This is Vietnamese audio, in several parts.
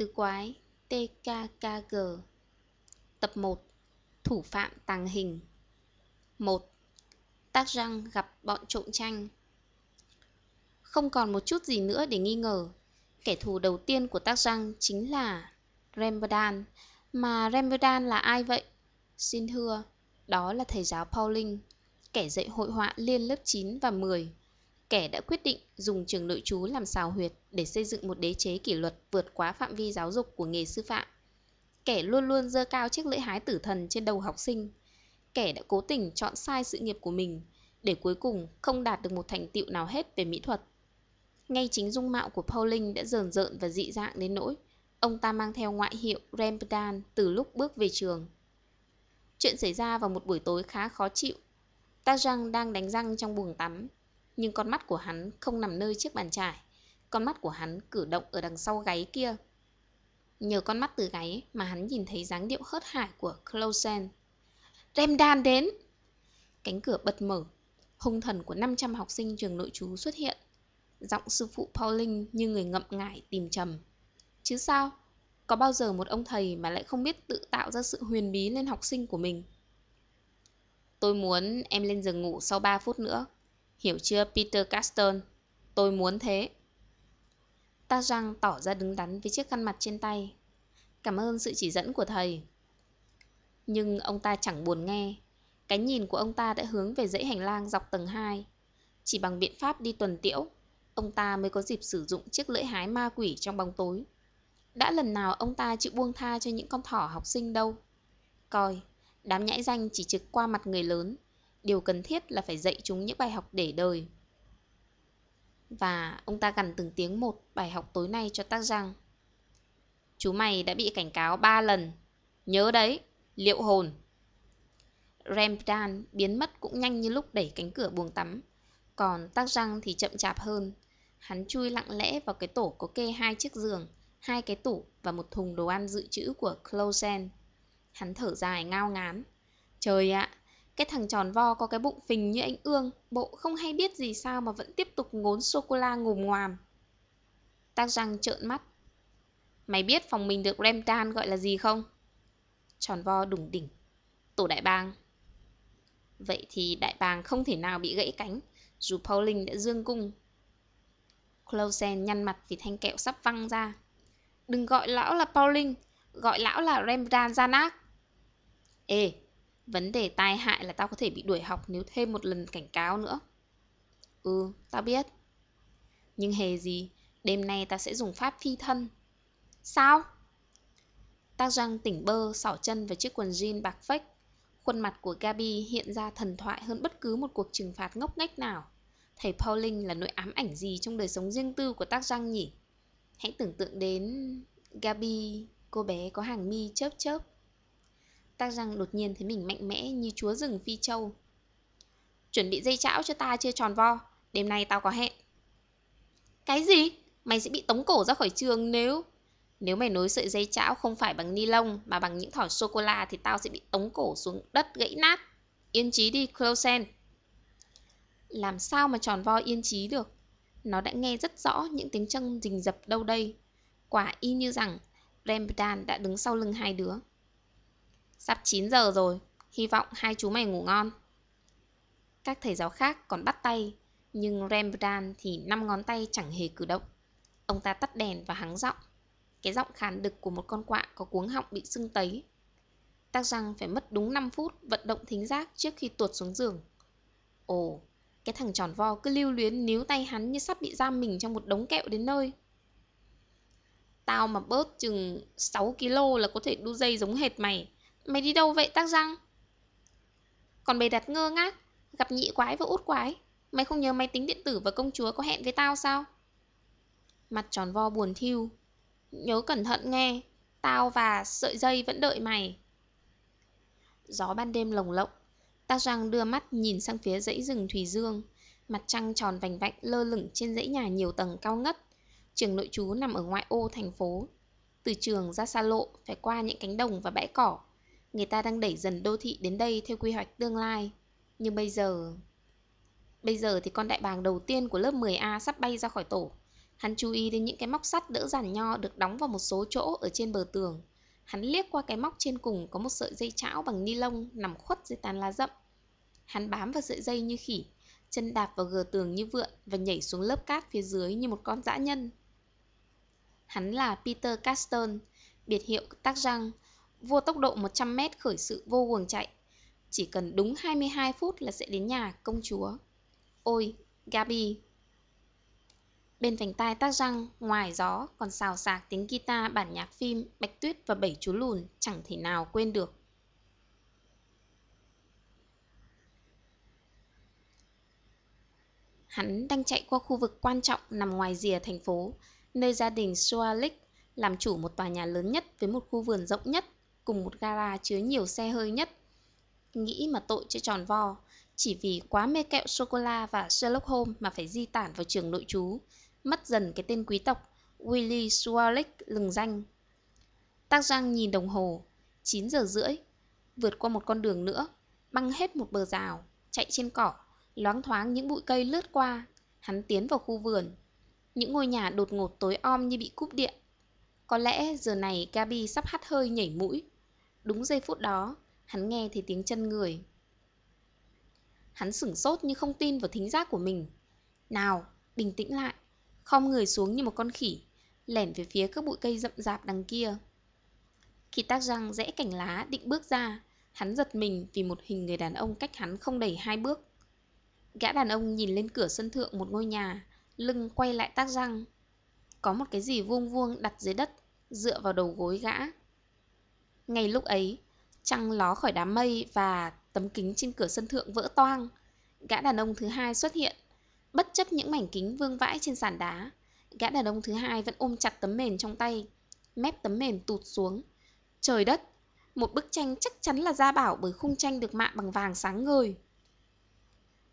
Tứ quái TKKG Tập 1 Thủ phạm tàng hình. 1. Tác răng gặp bọn trộm tranh. Không còn một chút gì nữa để nghi ngờ. Kẻ thù đầu tiên của tác răng chính là Rembrandt Mà Rembrandt là ai vậy? Xin thưa, đó là thầy giáo Pauling Kẻ dạy hội họa liên lớp 9 và 10 kẻ đã quyết định dùng trường nội trú làm xào huyệt để xây dựng một đế chế kỷ luật vượt quá phạm vi giáo dục của nghề sư phạm. Kẻ luôn luôn dơ cao chiếc lưỡi hái tử thần trên đầu học sinh. Kẻ đã cố tình chọn sai sự nghiệp của mình để cuối cùng không đạt được một thành tựu nào hết về mỹ thuật. Ngay chính dung mạo của Pauling đã rờn rợn và dị dạng đến nỗi ông ta mang theo ngoại hiệu Rembrandt từ lúc bước về trường. Chuyện xảy ra vào một buổi tối khá khó chịu. Ta răng đang đánh răng trong buồng tắm nhưng con mắt của hắn không nằm nơi chiếc bàn trải. Con mắt của hắn cử động ở đằng sau gáy kia. Nhờ con mắt từ gáy mà hắn nhìn thấy dáng điệu hớt hải của Closen. Remdan đến! Cánh cửa bật mở. Hung thần của 500 học sinh trường nội trú xuất hiện. Giọng sư phụ Pauling như người ngậm ngại tìm trầm. Chứ sao? Có bao giờ một ông thầy mà lại không biết tự tạo ra sự huyền bí lên học sinh của mình? Tôi muốn em lên giường ngủ sau 3 phút nữa. Hiểu chưa Peter Caston? Tôi muốn thế. Ta răng tỏ ra đứng đắn với chiếc khăn mặt trên tay. Cảm ơn sự chỉ dẫn của thầy. Nhưng ông ta chẳng buồn nghe. Cái nhìn của ông ta đã hướng về dãy hành lang dọc tầng 2. Chỉ bằng biện pháp đi tuần tiễu, ông ta mới có dịp sử dụng chiếc lưỡi hái ma quỷ trong bóng tối. Đã lần nào ông ta chịu buông tha cho những con thỏ học sinh đâu. Coi, đám nhãi danh chỉ trực qua mặt người lớn, Điều cần thiết là phải dạy chúng những bài học để đời. Và ông ta gằn từng tiếng một bài học tối nay cho tác răng. Chú mày đã bị cảnh cáo 3 lần. Nhớ đấy, liệu hồn. Rembrandt biến mất cũng nhanh như lúc đẩy cánh cửa buồng tắm. Còn tác răng thì chậm chạp hơn. Hắn chui lặng lẽ vào cái tổ có kê hai chiếc giường, hai cái tủ và một thùng đồ ăn dự trữ của Closen. Hắn thở dài ngao ngán. Trời ạ, cái thằng tròn vo có cái bụng phình như anh ương, bộ không hay biết gì sao mà vẫn tiếp tục ngốn sô-cô-la ngùm ngoàm. Tác răng trợn mắt. Mày biết phòng mình được Rembrandt gọi là gì không? Tròn vo đủng đỉnh. Tổ đại bàng. Vậy thì đại bàng không thể nào bị gãy cánh, dù Pauling đã dương cung. Clausen nhăn mặt vì thanh kẹo sắp văng ra. Đừng gọi lão là Pauling, gọi lão là Rembrandt Janak. Ê, Vấn đề tai hại là tao có thể bị đuổi học nếu thêm một lần cảnh cáo nữa. Ừ, tao biết. Nhưng hề gì, đêm nay tao sẽ dùng pháp phi thân. Sao? Tác răng tỉnh bơ, sỏ chân vào chiếc quần jean bạc phách. Khuôn mặt của Gabi hiện ra thần thoại hơn bất cứ một cuộc trừng phạt ngốc nghếch nào. Thầy Pauling là nỗi ám ảnh gì trong đời sống riêng tư của tác răng nhỉ? Hãy tưởng tượng đến Gabi, cô bé có hàng mi chớp chớp. Ta rằng đột nhiên thấy mình mạnh mẽ như chúa rừng phi châu. Chuẩn bị dây chảo cho ta chưa tròn vo, đêm nay tao có hẹn. Cái gì? Mày sẽ bị tống cổ ra khỏi trường nếu... Nếu mày nối sợi dây chảo không phải bằng ni lông mà bằng những thỏi sô-cô-la thì tao sẽ bị tống cổ xuống đất gãy nát. Yên trí đi, Closen. Làm sao mà tròn vo yên trí được? Nó đã nghe rất rõ những tiếng chân rình rập đâu đây. Quả y như rằng Rembrandt đã đứng sau lưng hai đứa. Sắp 9 giờ rồi, hy vọng hai chú mày ngủ ngon. Các thầy giáo khác còn bắt tay, nhưng Rembrandt thì năm ngón tay chẳng hề cử động. Ông ta tắt đèn và hắng giọng. Cái giọng khàn đực của một con quạ có cuống họng bị sưng tấy. Tác răng phải mất đúng 5 phút vận động thính giác trước khi tuột xuống giường. Ồ, cái thằng tròn vo cứ lưu luyến níu tay hắn như sắp bị giam mình trong một đống kẹo đến nơi. Tao mà bớt chừng 6 kg là có thể đu dây giống hệt mày. Mày đi đâu vậy tác răng? Còn bày đặt ngơ ngác, gặp nhị quái và út quái. Mày không nhớ máy tính điện tử và công chúa có hẹn với tao sao? Mặt tròn vo buồn thiêu. Nhớ cẩn thận nghe, tao và sợi dây vẫn đợi mày. Gió ban đêm lồng lộng, tác răng đưa mắt nhìn sang phía dãy rừng Thủy Dương. Mặt trăng tròn vành vạnh lơ lửng trên dãy nhà nhiều tầng cao ngất. Trường nội trú nằm ở ngoại ô thành phố. Từ trường ra xa lộ phải qua những cánh đồng và bãi cỏ Người ta đang đẩy dần đô thị đến đây theo quy hoạch tương lai. Nhưng bây giờ... Bây giờ thì con đại bàng đầu tiên của lớp 10A sắp bay ra khỏi tổ. Hắn chú ý đến những cái móc sắt đỡ giàn nho được đóng vào một số chỗ ở trên bờ tường. Hắn liếc qua cái móc trên cùng có một sợi dây chảo bằng ni lông nằm khuất dưới tán lá rậm. Hắn bám vào sợi dây như khỉ, chân đạp vào gờ tường như vượn và nhảy xuống lớp cát phía dưới như một con dã nhân. Hắn là Peter Caston, biệt hiệu tác răng, vua tốc độ 100m khởi sự vô cuồng chạy. Chỉ cần đúng 22 phút là sẽ đến nhà công chúa. Ôi, Gabi! Bên vành tai tác răng, ngoài gió còn xào xạc tiếng guitar bản nhạc phim Bạch Tuyết và Bảy Chú Lùn chẳng thể nào quên được. Hắn đang chạy qua khu vực quan trọng nằm ngoài rìa thành phố, nơi gia đình Soalik làm chủ một tòa nhà lớn nhất với một khu vườn rộng nhất, cùng một gara chứa nhiều xe hơi nhất. Nghĩ mà tội cho tròn vo, chỉ vì quá mê kẹo sô-cô-la và Sherlock Holmes mà phải di tản vào trường nội trú, mất dần cái tên quý tộc Willy Sualik lừng danh. Tác Giang nhìn đồng hồ, 9 giờ rưỡi, vượt qua một con đường nữa, băng hết một bờ rào, chạy trên cỏ, loáng thoáng những bụi cây lướt qua, hắn tiến vào khu vườn. Những ngôi nhà đột ngột tối om như bị cúp điện. Có lẽ giờ này Gabi sắp hắt hơi nhảy mũi. Đúng giây phút đó, hắn nghe thấy tiếng chân người. Hắn sửng sốt như không tin vào thính giác của mình. Nào, bình tĩnh lại, khom người xuống như một con khỉ, lẻn về phía các bụi cây rậm rạp đằng kia. Khi tác răng rẽ cành lá định bước ra, hắn giật mình vì một hình người đàn ông cách hắn không đầy hai bước. Gã đàn ông nhìn lên cửa sân thượng một ngôi nhà, lưng quay lại tác răng. Có một cái gì vuông vuông đặt dưới đất, dựa vào đầu gối gã. Ngay lúc ấy, trăng ló khỏi đám mây và tấm kính trên cửa sân thượng vỡ toang. Gã đàn ông thứ hai xuất hiện, bất chấp những mảnh kính vương vãi trên sàn đá. Gã đàn ông thứ hai vẫn ôm chặt tấm mền trong tay, mép tấm mền tụt xuống. Trời đất, một bức tranh chắc chắn là gia bảo bởi khung tranh được mạ bằng vàng sáng ngời.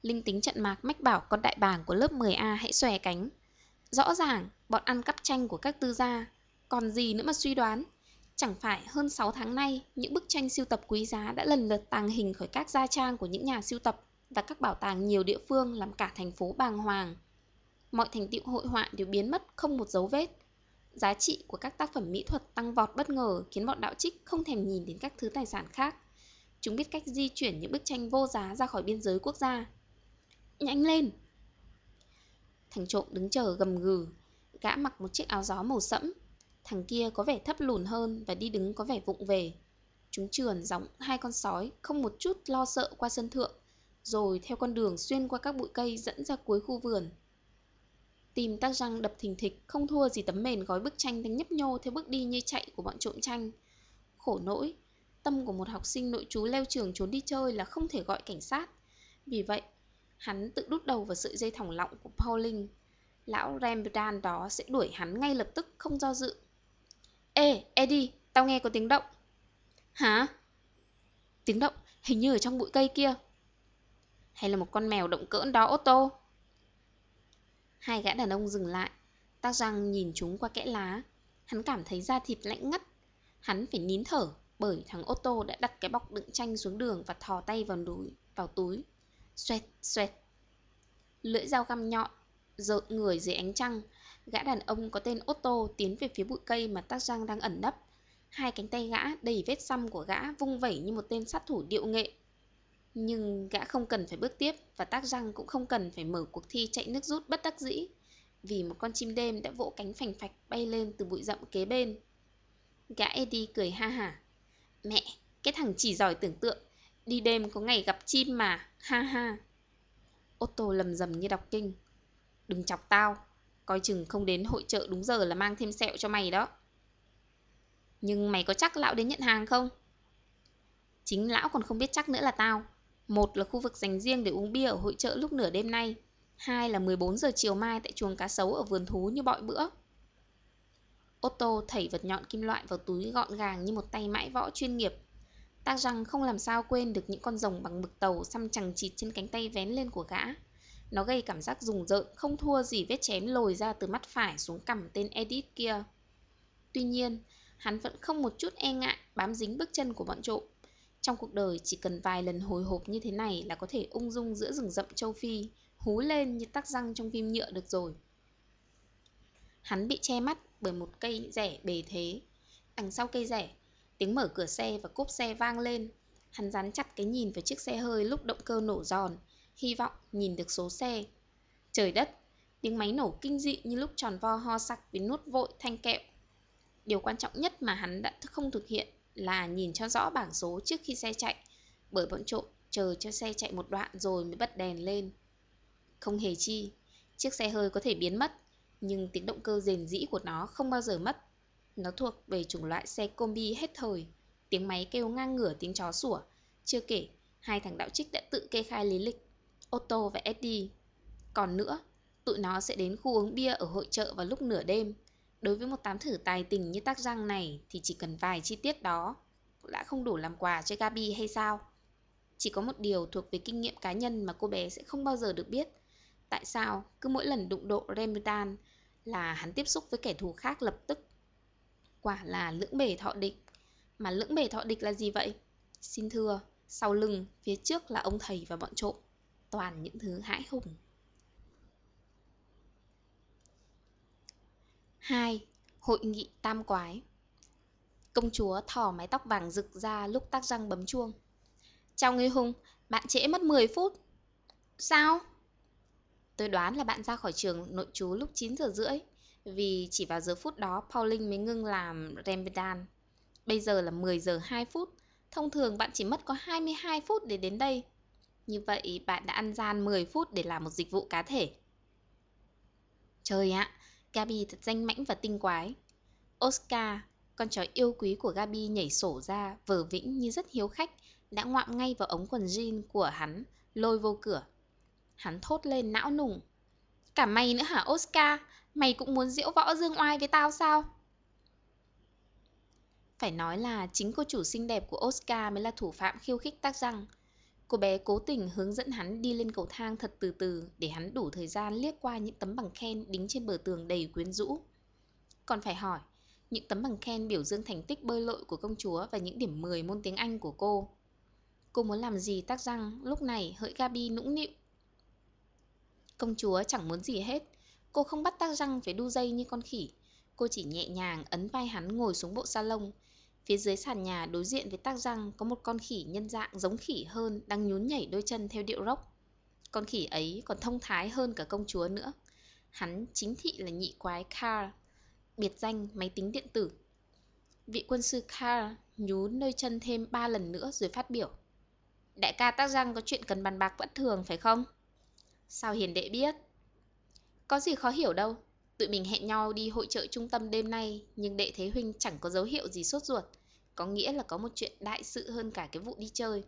Linh tính trận mạc mách bảo con đại bàng của lớp 10A hãy xòe cánh. Rõ ràng, bọn ăn cắp tranh của các tư gia. Còn gì nữa mà suy đoán. Chẳng phải hơn 6 tháng nay, những bức tranh siêu tập quý giá đã lần lượt tàng hình khỏi các gia trang của những nhà siêu tập và các bảo tàng nhiều địa phương làm cả thành phố bàng hoàng. Mọi thành tựu hội họa đều biến mất không một dấu vết. Giá trị của các tác phẩm mỹ thuật tăng vọt bất ngờ khiến bọn đạo trích không thèm nhìn đến các thứ tài sản khác. Chúng biết cách di chuyển những bức tranh vô giá ra khỏi biên giới quốc gia Nhanh lên! Thằng trộm đứng chờ gầm gừ, gã mặc một chiếc áo gió màu sẫm. Thằng kia có vẻ thấp lùn hơn và đi đứng có vẻ vụng về. Chúng trườn giống hai con sói, không một chút lo sợ qua sân thượng, rồi theo con đường xuyên qua các bụi cây dẫn ra cuối khu vườn. Tìm tác răng đập thình thịch không thua gì tấm mền gói bức tranh đang nhấp nhô theo bước đi như chạy của bọn trộm tranh. Khổ nỗi, tâm của một học sinh nội trú leo trường trốn đi chơi là không thể gọi cảnh sát. Vì vậy, Hắn tự đút đầu vào sợi dây thòng lọng của Pauling. Lão Rembrandt đó sẽ đuổi hắn ngay lập tức không do dự. Ê, Eddie, tao nghe có tiếng động. Hả? Tiếng động hình như ở trong bụi cây kia. Hay là một con mèo động cỡn đó ô tô? Hai gã đàn ông dừng lại. Tác răng nhìn chúng qua kẽ lá. Hắn cảm thấy da thịt lạnh ngắt. Hắn phải nín thở bởi thằng ô tô đã đặt cái bọc đựng chanh xuống đường và thò tay vào núi, vào túi. Xoẹt, xoẹt. Lưỡi dao găm nhọn, rợn người dưới ánh trăng. Gã đàn ông có tên Otto tiến về phía bụi cây mà Tác Giang đang ẩn nấp. Hai cánh tay gã đầy vết xăm của gã vung vẩy như một tên sát thủ điệu nghệ. Nhưng gã không cần phải bước tiếp và Tác Giang cũng không cần phải mở cuộc thi chạy nước rút bất đắc dĩ vì một con chim đêm đã vỗ cánh phành phạch bay lên từ bụi rậm kế bên. Gã Eddie cười ha hả. Mẹ, cái thằng chỉ giỏi tưởng tượng, Đi đêm có ngày gặp chim mà, ha ha. Otto lầm rầm như đọc kinh. Đừng chọc tao, coi chừng không đến hội trợ đúng giờ là mang thêm sẹo cho mày đó. Nhưng mày có chắc lão đến nhận hàng không? Chính lão còn không biết chắc nữa là tao. Một là khu vực dành riêng để uống bia ở hội trợ lúc nửa đêm nay. Hai là 14 giờ chiều mai tại chuồng cá sấu ở vườn thú như bọi bữa. Otto thảy vật nhọn kim loại vào túi gọn gàng như một tay mãi võ chuyên nghiệp Ta rằng không làm sao quên được những con rồng bằng mực tàu xăm chằng chịt trên cánh tay vén lên của gã. Nó gây cảm giác rùng rợn, không thua gì vết chém lồi ra từ mắt phải xuống cằm tên Edith kia. Tuy nhiên, hắn vẫn không một chút e ngại bám dính bước chân của bọn trộm. Trong cuộc đời chỉ cần vài lần hồi hộp như thế này là có thể ung dung giữa rừng rậm châu Phi, hú lên như tắc răng trong phim nhựa được rồi. Hắn bị che mắt bởi một cây rẻ bề thế. Đằng sau cây rẻ, tiếng mở cửa xe và cốp xe vang lên. Hắn dán chặt cái nhìn vào chiếc xe hơi lúc động cơ nổ giòn, hy vọng nhìn được số xe. Trời đất, tiếng máy nổ kinh dị như lúc tròn vo ho sặc vì nuốt vội thanh kẹo. Điều quan trọng nhất mà hắn đã không thực hiện là nhìn cho rõ bảng số trước khi xe chạy, bởi bọn trộm chờ cho xe chạy một đoạn rồi mới bật đèn lên. Không hề chi, chiếc xe hơi có thể biến mất, nhưng tiếng động cơ rền rĩ của nó không bao giờ mất. Nó thuộc về chủng loại xe combi hết thời, tiếng máy kêu ngang ngửa tiếng chó sủa. Chưa kể, hai thằng đạo trích đã tự kê khai lý lịch, Otto và Eddie. Còn nữa, tụi nó sẽ đến khu uống bia ở hội chợ vào lúc nửa đêm. Đối với một tám thử tài tình như tác răng này thì chỉ cần vài chi tiết đó đã không đủ làm quà cho Gabi hay sao? Chỉ có một điều thuộc về kinh nghiệm cá nhân mà cô bé sẽ không bao giờ được biết. Tại sao cứ mỗi lần đụng độ Ramadan là hắn tiếp xúc với kẻ thù khác lập tức? Quả là lưỡng bể thọ địch. Mà lưỡng bể thọ địch là gì vậy? Xin thưa, sau lưng, phía trước là ông thầy và bọn trộm. Toàn những thứ hãi hùng. 2. Hội nghị tam quái Công chúa thỏ mái tóc vàng rực ra lúc tác răng bấm chuông. Chào người Hùng, bạn trễ mất 10 phút. Sao? Tôi đoán là bạn ra khỏi trường nội trú lúc 9 giờ rưỡi, vì chỉ vào giờ phút đó Pauline mới ngưng làm Ramadan. Bây giờ là 10 giờ 2 phút, thông thường bạn chỉ mất có 22 phút để đến đây. Như vậy bạn đã ăn gian 10 phút để làm một dịch vụ cá thể. Trời ạ, Gabi thật danh mãnh và tinh quái. Oscar, con chó yêu quý của Gabi nhảy sổ ra, vờ vĩnh như rất hiếu khách, đã ngoạm ngay vào ống quần jean của hắn, lôi vô cửa. Hắn thốt lên não nùng. Cả mày nữa hả Oscar? Mày cũng muốn diễu võ dương oai với tao sao? Phải nói là chính cô chủ xinh đẹp của Oscar mới là thủ phạm khiêu khích tác răng. Cô bé cố tình hướng dẫn hắn đi lên cầu thang thật từ từ để hắn đủ thời gian liếc qua những tấm bằng khen đính trên bờ tường đầy quyến rũ. Còn phải hỏi, những tấm bằng khen biểu dương thành tích bơi lội của công chúa và những điểm 10 môn tiếng Anh của cô. Cô muốn làm gì tác răng, lúc này hỡi Gabi nũng nịu. Công chúa chẳng muốn gì hết, cô không bắt tác răng phải đu dây như con khỉ. Cô chỉ nhẹ nhàng ấn vai hắn ngồi xuống bộ salon, Phía dưới sàn nhà đối diện với tác răng có một con khỉ nhân dạng giống khỉ hơn đang nhún nhảy đôi chân theo điệu rock. Con khỉ ấy còn thông thái hơn cả công chúa nữa. Hắn chính thị là nhị quái Carl, biệt danh máy tính điện tử. Vị quân sư Carl nhún đôi chân thêm ba lần nữa rồi phát biểu. Đại ca tác răng có chuyện cần bàn bạc bất thường phải không? Sao hiền đệ biết? Có gì khó hiểu đâu, Tụi mình hẹn nhau đi hội trợ trung tâm đêm nay, nhưng đệ thấy Huynh chẳng có dấu hiệu gì sốt ruột. Có nghĩa là có một chuyện đại sự hơn cả cái vụ đi chơi.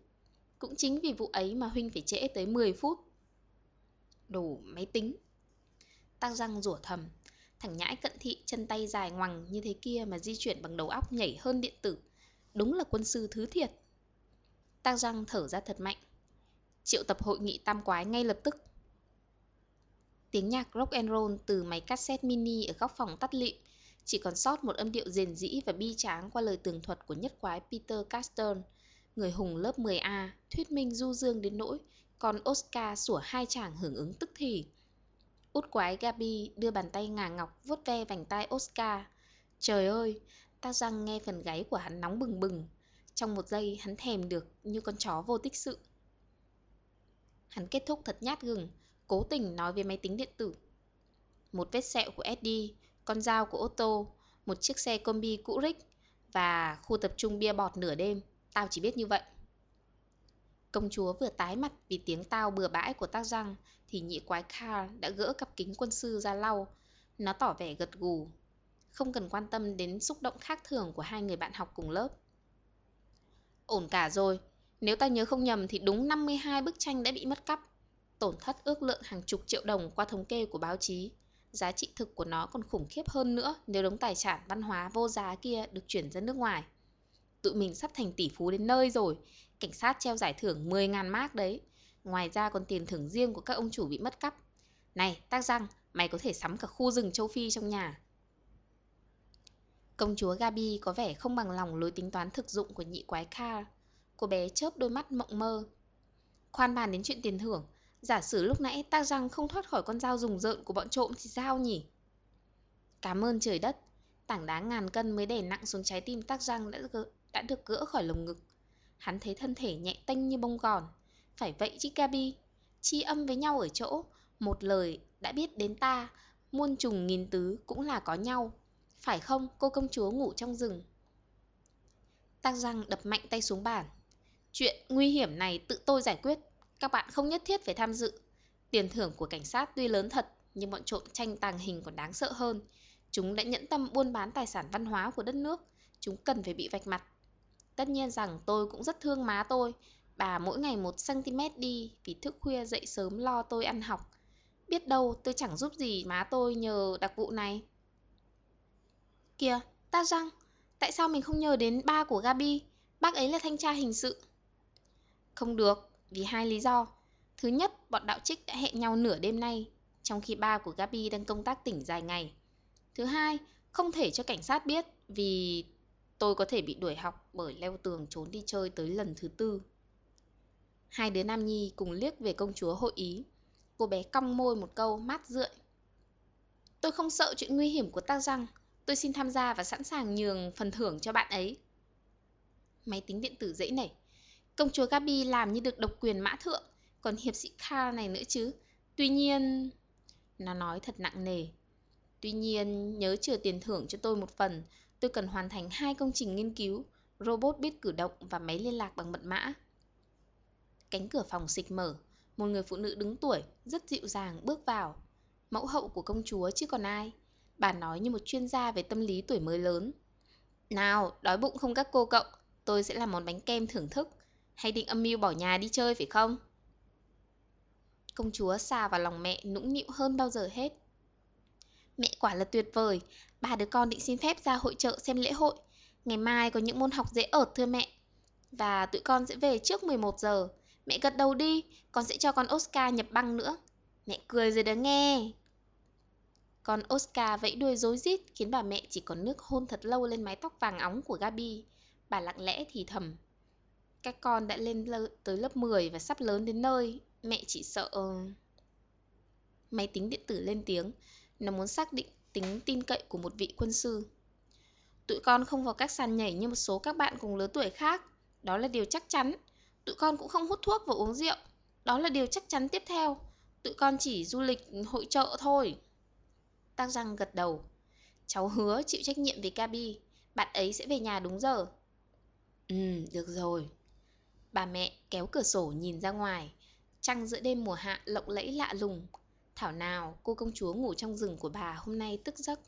Cũng chính vì vụ ấy mà Huynh phải trễ tới 10 phút. Đồ máy tính. Tăng răng rủa thầm. Thằng nhãi cận thị chân tay dài ngoằng như thế kia mà di chuyển bằng đầu óc nhảy hơn điện tử. Đúng là quân sư thứ thiệt. Tăng răng thở ra thật mạnh. Triệu tập hội nghị tam quái ngay lập tức. Tiếng nhạc rock and roll từ máy cassette mini ở góc phòng tắt lịm, chỉ còn sót một âm điệu rền rĩ và bi tráng qua lời tường thuật của nhất quái Peter Caston, người hùng lớp 10A, thuyết minh du dương đến nỗi, còn Oscar sủa hai chàng hưởng ứng tức thì. Út quái Gabi đưa bàn tay ngà ngọc vuốt ve vành tai Oscar. Trời ơi, ta răng nghe phần gáy của hắn nóng bừng bừng. Trong một giây hắn thèm được như con chó vô tích sự. Hắn kết thúc thật nhát gừng, cố tình nói về máy tính điện tử. Một vết sẹo của Eddie, con dao của Otto, một chiếc xe combi cũ rích và khu tập trung bia bọt nửa đêm. Tao chỉ biết như vậy. Công chúa vừa tái mặt vì tiếng tao bừa bãi của tác răng thì nhị quái Carl đã gỡ cặp kính quân sư ra lau. Nó tỏ vẻ gật gù, không cần quan tâm đến xúc động khác thường của hai người bạn học cùng lớp. Ổn cả rồi, nếu ta nhớ không nhầm thì đúng 52 bức tranh đã bị mất cắp tổn thất ước lượng hàng chục triệu đồng qua thống kê của báo chí. Giá trị thực của nó còn khủng khiếp hơn nữa nếu đống tài sản văn hóa vô giá kia được chuyển ra nước ngoài. Tụi mình sắp thành tỷ phú đến nơi rồi, cảnh sát treo giải thưởng 10.000 mark đấy. Ngoài ra còn tiền thưởng riêng của các ông chủ bị mất cắp. Này, tác răng, mày có thể sắm cả khu rừng châu Phi trong nhà. Công chúa Gabi có vẻ không bằng lòng lối tính toán thực dụng của nhị quái kha Cô bé chớp đôi mắt mộng mơ. Khoan bàn đến chuyện tiền thưởng, Giả sử lúc nãy ta răng không thoát khỏi con dao rùng rợn của bọn trộm thì sao nhỉ? Cảm ơn trời đất, tảng đá ngàn cân mới đè nặng xuống trái tim tác răng đã, đã được gỡ khỏi lồng ngực. Hắn thấy thân thể nhẹ tênh như bông gòn. Phải vậy chứ Gabi, chi âm với nhau ở chỗ, một lời đã biết đến ta, muôn trùng nghìn tứ cũng là có nhau. Phải không, cô công chúa ngủ trong rừng? Tác răng đập mạnh tay xuống bàn. Chuyện nguy hiểm này tự tôi giải quyết, các bạn không nhất thiết phải tham dự. Tiền thưởng của cảnh sát tuy lớn thật, nhưng bọn trộm tranh tàng hình còn đáng sợ hơn. Chúng đã nhẫn tâm buôn bán tài sản văn hóa của đất nước, chúng cần phải bị vạch mặt. Tất nhiên rằng tôi cũng rất thương má tôi, bà mỗi ngày một cm đi vì thức khuya dậy sớm lo tôi ăn học. Biết đâu tôi chẳng giúp gì má tôi nhờ đặc vụ này. Kìa, ta răng, tại sao mình không nhờ đến ba của Gabi? Bác ấy là thanh tra hình sự. Không được, vì hai lý do. Thứ nhất, bọn đạo trích đã hẹn nhau nửa đêm nay, trong khi ba của Gabi đang công tác tỉnh dài ngày. Thứ hai, không thể cho cảnh sát biết vì tôi có thể bị đuổi học bởi leo tường trốn đi chơi tới lần thứ tư. Hai đứa Nam Nhi cùng liếc về công chúa hội ý. Cô bé cong môi một câu mát rượi. Tôi không sợ chuyện nguy hiểm của tác răng. Tôi xin tham gia và sẵn sàng nhường phần thưởng cho bạn ấy. Máy tính điện tử dễ nảy. Công chúa Gabi làm như được độc quyền mã thượng, còn hiệp sĩ Carl này nữa chứ. Tuy nhiên... Nó nói thật nặng nề. Tuy nhiên, nhớ trừ tiền thưởng cho tôi một phần, tôi cần hoàn thành hai công trình nghiên cứu, robot biết cử động và máy liên lạc bằng mật mã. Cánh cửa phòng xịch mở, một người phụ nữ đứng tuổi, rất dịu dàng bước vào. Mẫu hậu của công chúa chứ còn ai. Bà nói như một chuyên gia về tâm lý tuổi mới lớn. Nào, đói bụng không các cô cậu, tôi sẽ làm món bánh kem thưởng thức. Hay định âm mưu bỏ nhà đi chơi phải không? Công chúa xà vào lòng mẹ nũng nịu hơn bao giờ hết. Mẹ quả là tuyệt vời, ba đứa con định xin phép ra hội trợ xem lễ hội. Ngày mai có những môn học dễ ợt thưa mẹ. Và tụi con sẽ về trước 11 giờ. Mẹ gật đầu đi, con sẽ cho con Oscar nhập băng nữa. Mẹ cười rồi đó nghe. Con Oscar vẫy đuôi rối rít khiến bà mẹ chỉ còn nước hôn thật lâu lên mái tóc vàng óng của Gabi. Bà lặng lẽ thì thầm. Các con đã lên tới lớp 10 và sắp lớn đến nơi. Mẹ chỉ sợ... Ờ, máy tính điện tử lên tiếng. Nó muốn xác định tính tin cậy của một vị quân sư. Tụi con không vào các sàn nhảy như một số các bạn cùng lứa tuổi khác. Đó là điều chắc chắn. Tụi con cũng không hút thuốc và uống rượu. Đó là điều chắc chắn tiếp theo. Tụi con chỉ du lịch hội trợ thôi. Tăng răng gật đầu. Cháu hứa chịu trách nhiệm về Gabi. Bạn ấy sẽ về nhà đúng giờ. Ừ, được rồi. Bà mẹ kéo cửa sổ nhìn ra ngoài. Trăng giữa đêm mùa hạ lộng lẫy lạ lùng. Thảo nào, cô công chúa ngủ trong rừng của bà hôm nay tức giấc.